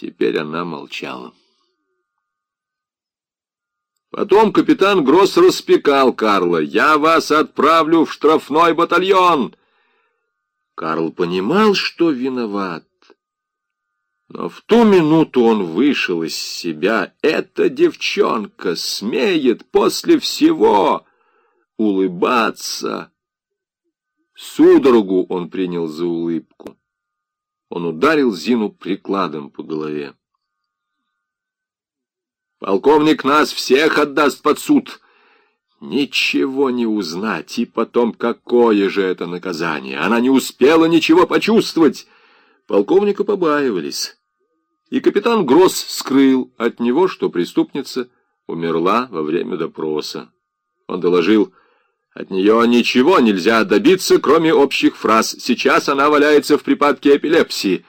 Теперь она молчала. Потом капитан Гросс распекал Карла. «Я вас отправлю в штрафной батальон!» Карл понимал, что виноват. Но в ту минуту он вышел из себя. Эта девчонка смеет после всего улыбаться. Судорогу он принял за улыбку. Он ударил Зину прикладом по голове. Полковник нас всех отдаст под суд. Ничего не узнать, и потом какое же это наказание? Она не успела ничего почувствовать. Полковника побаивались. И капитан Гросс скрыл от него, что преступница умерла во время допроса. Он доложил, от нее ничего нельзя добиться, кроме общих фраз. Сейчас она валяется в припадке эпилепсии.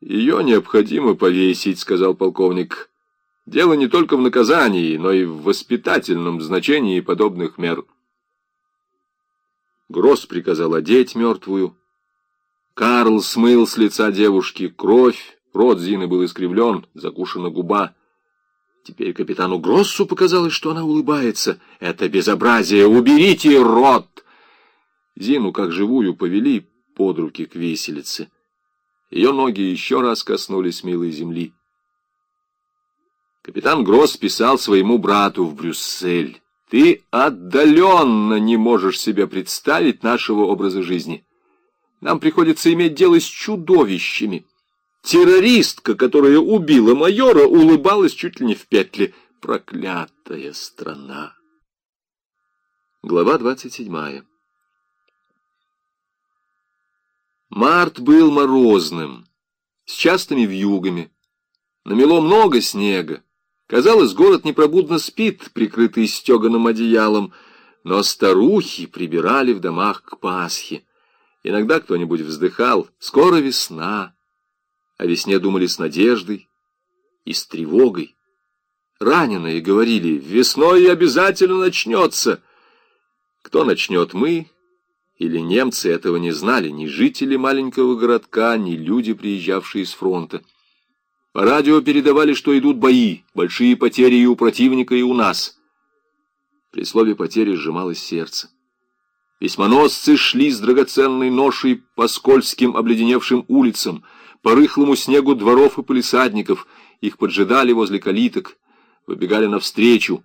«Ее необходимо повесить», — сказал полковник. Дело не только в наказании, но и в воспитательном значении подобных мер. Гросс приказал одеть мертвую. Карл смыл с лица девушки кровь, рот Зины был искривлен, закушена губа. Теперь капитану Гроссу показалось, что она улыбается. «Это безобразие! Уберите рот!» Зину, как живую, повели под руки к виселице. Ее ноги еще раз коснулись милой земли. Капитан Гросс писал своему брату в Брюссель. «Ты отдаленно не можешь себе представить нашего образа жизни. Нам приходится иметь дело с чудовищами. Террористка, которая убила майора, улыбалась чуть ли не в петле. Проклятая страна!» Глава двадцать седьмая. Март был морозным, с частыми вьюгами. Намело много снега. Казалось, город непробудно спит, прикрытый стеганым одеялом, но старухи прибирали в домах к Пасхе. Иногда кто-нибудь вздыхал «Скоро весна». О весне думали с надеждой и с тревогой. Раненые говорили «Весной обязательно начнется». Кто начнет, мы или немцы этого не знали, ни жители маленького городка, ни люди, приезжавшие с фронта. По радио передавали, что идут бои, большие потери и у противника, и у нас. При слове потери сжималось сердце. Письмоносцы шли с драгоценной ношей по скользким обледеневшим улицам, по рыхлому снегу дворов и полисадников. Их поджидали возле калиток, выбегали навстречу.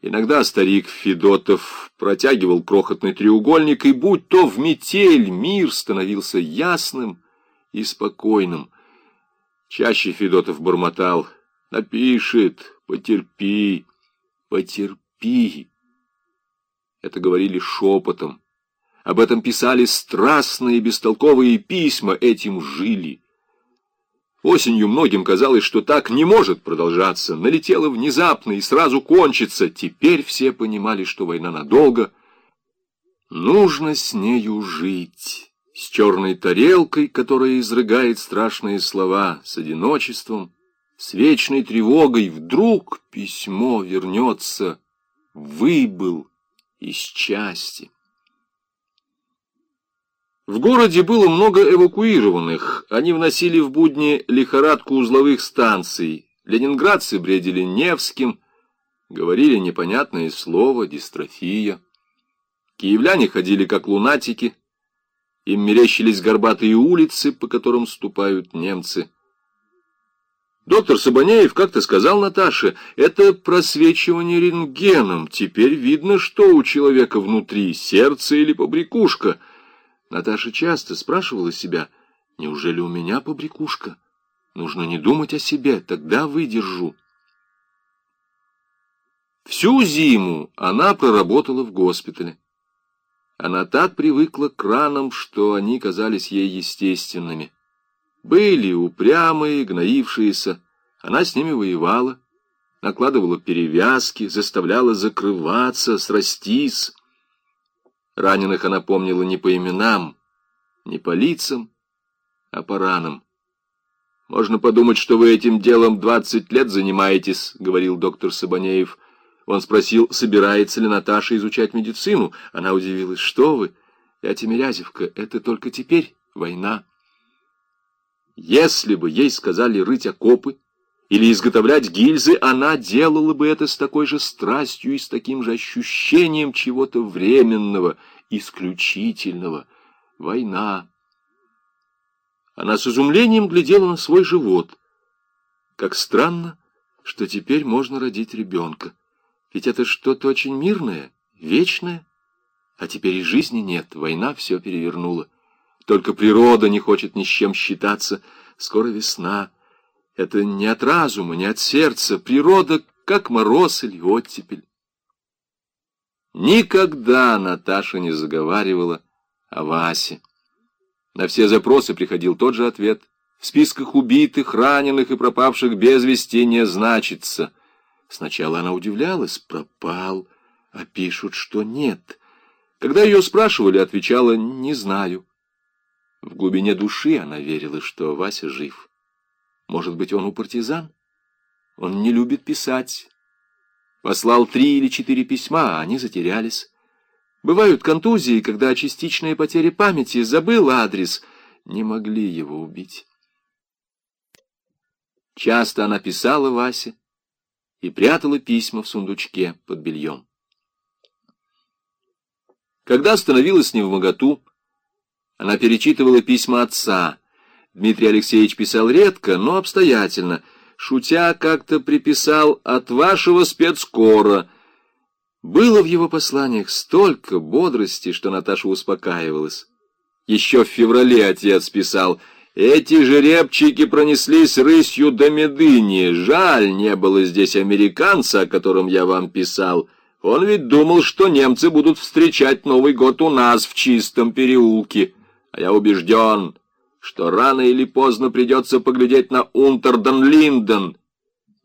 Иногда старик Федотов протягивал крохотный треугольник, и будь то в метель, мир становился ясным и спокойным — Чаще Федотов бормотал. Напишет, потерпи, потерпи. Это говорили шепотом. Об этом писали страстные бестолковые письма, этим жили. Осенью многим казалось, что так не может продолжаться. Налетело внезапно и сразу кончится. Теперь все понимали, что война надолго. Нужно с нею жить с черной тарелкой, которая изрыгает страшные слова, с одиночеством, с вечной тревогой, вдруг письмо вернется, выбыл из части. В городе было много эвакуированных, они вносили в будни лихорадку узловых станций, ленинградцы бредили Невским, говорили непонятное слово «дистрофия». Киевляне ходили как лунатики, им мерещились горбатые улицы, по которым ступают немцы. Доктор Сабанеев как-то сказал Наташе, это просвечивание рентгеном. Теперь видно, что у человека внутри, сердце или побрякушка. Наташа часто спрашивала себя, неужели у меня побрякушка? Нужно не думать о себе, тогда выдержу. Всю зиму она проработала в госпитале. Она так привыкла к ранам, что они казались ей естественными. Были упрямые, гноившиеся. Она с ними воевала, накладывала перевязки, заставляла закрываться, срастись. Раненых она помнила не по именам, не по лицам, а по ранам. «Можно подумать, что вы этим делом двадцать лет занимаетесь», — говорил доктор Сабанеев. Он спросил, собирается ли Наташа изучать медицину. Она удивилась, что вы, я Тимирязевка, это только теперь война. Если бы ей сказали рыть окопы или изготовлять гильзы, она делала бы это с такой же страстью и с таким же ощущением чего-то временного, исключительного. Война. Она с изумлением глядела на свой живот. Как странно, что теперь можно родить ребенка. Ведь это что-то очень мирное, вечное. А теперь и жизни нет, война все перевернула. Только природа не хочет ни с чем считаться. Скоро весна. Это не от разума, не от сердца. Природа, как мороз или оттепель. Никогда Наташа не заговаривала о Васе. На все запросы приходил тот же ответ. В списках убитых, раненых и пропавших без вести не значится. Сначала она удивлялась, пропал, а пишут, что нет. Когда ее спрашивали, отвечала «не знаю». В глубине души она верила, что Вася жив. Может быть, он у партизан? Он не любит писать. Послал три или четыре письма, а они затерялись. Бывают контузии, когда частичная потеря памяти, забыл адрес, не могли его убить. Часто она писала Васе и прятала письма в сундучке под бельем. Когда становилась не в моготу, она перечитывала письма отца. Дмитрий Алексеевич писал редко, но обстоятельно. Шутя как-то приписал «от вашего спецкора». Было в его посланиях столько бодрости, что Наташа успокаивалась. Еще в феврале отец писал «Эти жеребчики пронеслись рысью до Медыни. Жаль, не было здесь американца, о котором я вам писал. Он ведь думал, что немцы будут встречать Новый год у нас в чистом переулке» а я убежден, что рано или поздно придется поглядеть на Унтерден-Линден.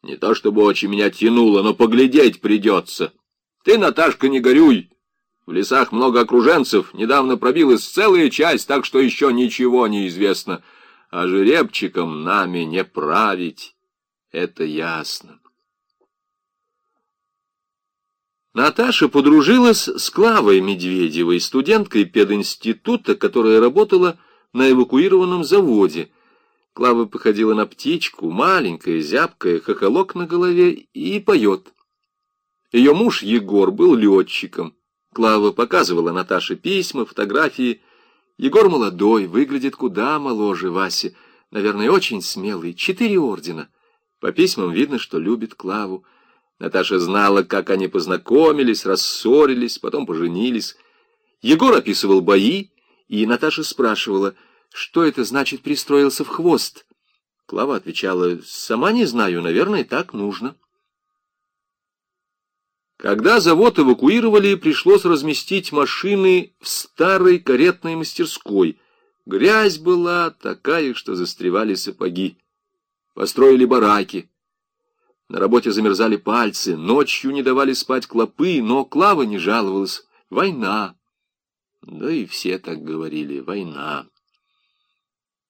Не то чтобы очень меня тянуло, но поглядеть придется. Ты, Наташка, не горюй. В лесах много окруженцев, недавно пробилась целая часть, так что еще ничего не известно. А жеребчиком нами не править, это ясно. Наташа подружилась с Клавой Медведевой, студенткой пединститута, которая работала на эвакуированном заводе. Клава походила на птичку, маленькая, зябкая, хохолок на голове и поет. Ее муж Егор был летчиком. Клава показывала Наташе письма, фотографии. Егор молодой, выглядит куда моложе Васи. Наверное, очень смелый. Четыре ордена. По письмам видно, что любит Клаву. Наташа знала, как они познакомились, рассорились, потом поженились. Егор описывал бои, и Наташа спрашивала, что это значит «пристроился в хвост». Клава отвечала, «Сама не знаю, наверное, так нужно». Когда завод эвакуировали, пришлось разместить машины в старой каретной мастерской. Грязь была такая, что застревали сапоги. Построили бараки. На работе замерзали пальцы, ночью не давали спать клопы, но Клава не жаловалась. Война. Да и все так говорили, война.